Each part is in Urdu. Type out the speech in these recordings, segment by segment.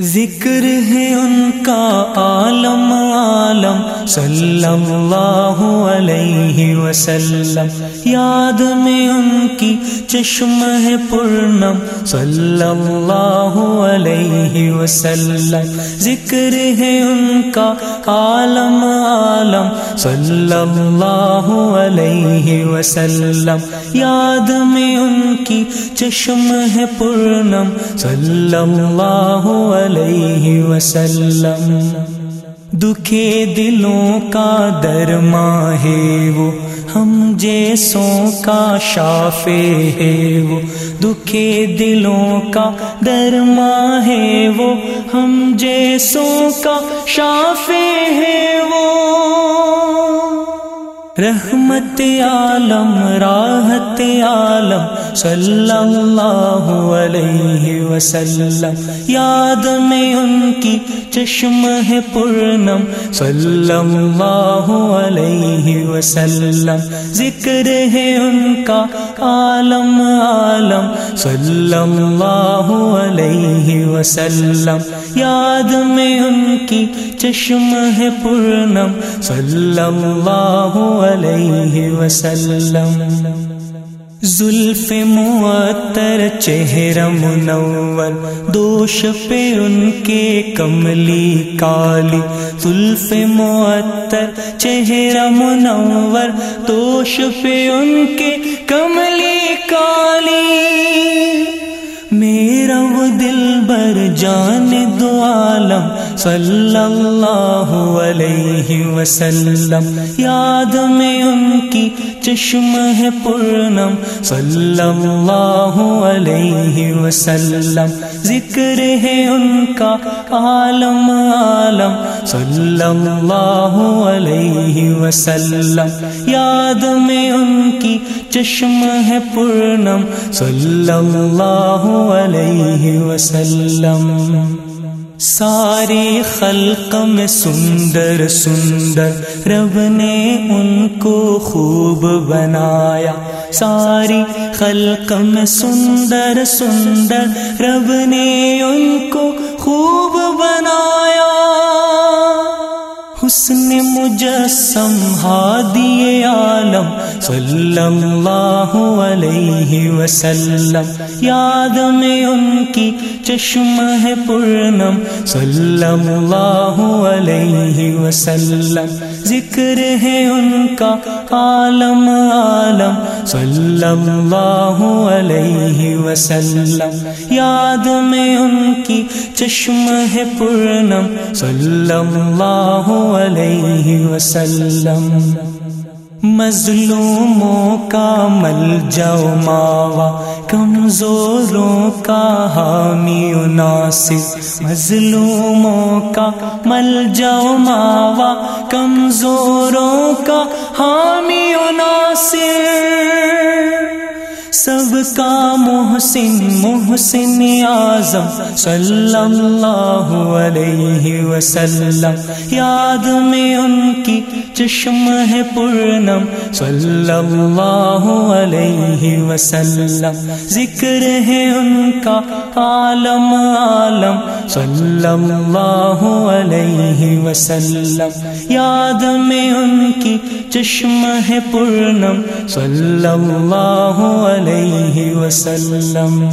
ذکر ہے ان کا عالم عالم صلی اللہ علیہ وسلم۔ یاد میں ان کی چشم ہے پورنم صلی اللہ علیہ وسلم۔ ذکر ہے ان کا عالم عالم صلی اللہ علیہ وسلم۔ یاد میں ان کی چشم ہے پورنم صلی اللہ علیہ وسلم۔ دکھے دلوں کا درما ہے وہ، ہم جیسوں کا شافے ہے وہ۔ دکھے دلوں کا درما ہے وہ، ہم جیسوں کا شافے ہے وہ۔ رحمت عالم، راحت عالم صلی اللہ علیہ وسلم۔ یاد میں ان کی چشم ہے پورنم صلی اللہ علیہ وسلم۔ ذکر ہے ان کا عالم عالم صلی اللہ علیہ وسلم۔ یاد میں ان کی چشم ہے پورنم صلی اللہ علیہ وسلم. زلف معطر چہرہ منور، دوش پہ ان کے کملی کالی. زلف معطر چہرہ منور، دوش پہ ان کے کملی کالی. میرا وہ دل بر جان دو عالم صلی اللہ علیہ وسلم۔ یاد میں ان کی چشم ہے پورنم صلی اللہ علیہ وسلم۔ ذکر ہے ان کا عالم عالم صلی اللہ علیہ وسلم۔ یاد میں ان کی چشم ہے پورنم صلی اللہ علیہ وسلم۔ ساری خلق میں سندر سندر، رب نے ان کو خوب بنایا۔ ساری خلق میں سندر سندر، رب نے ان کو خوب بنایا۔ حسن مجسم ہادی صلی اللہ علیہ وسلم، یاد میں ان کی چشم ہے پورنم۔ صلی اللہ علیہ وسلم، ذکر ہے ان کا عالم عالم۔ صلی اللہ علیہ وسلم، یاد میں ان کی چشم ہے پورنم۔ صلی اللہ علیہ وسلم۔ مظلوموں کا مل جاؤ ماوا، کمزوروں کا حامی ناصر مظلوموں کا مل جاؤ ماوا، کمزوروں کا حامی ناصر سب کا محسن محسن اعظم صلی اللہ علیہ وسلم۔ یاد میں ان کی چشم ہے پورنم صلی اللہ علیہ وسلم۔ ذکر ہے ان کا عالم عالم صلی اللہ علیہ وسلم۔ یاد میں ان کی چشم ہے پورنم صلی اللہ علیہ وسلم،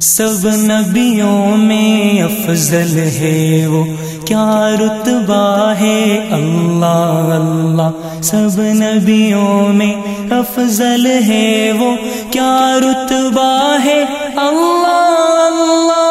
سب نبیوں میں افضل ہے وہ۔ کیا رتبہ ہے اللہ اللہ۔ سب نبیوں میں افضل ہے وہ۔ کیا رتبہ ہے اللہ اللہ۔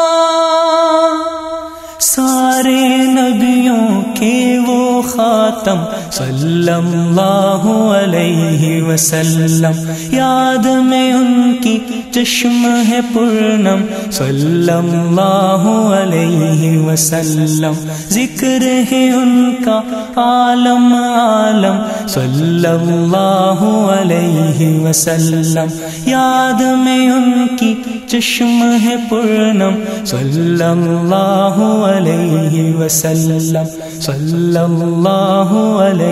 سارے نبیوں کے وہ خاتم صلی اللہ علیہ وسلم. یاد میں ان کی چشم ہے پورنم. صلی اللہ علیہ وسلم. ذکر ہے ان کا عالم عالم. صلی اللہ علیہ وسلم. یاد میں ان کی چشم ہے پورنم. صلی اللہ علیہ وسلم. صلی اللہ علیہ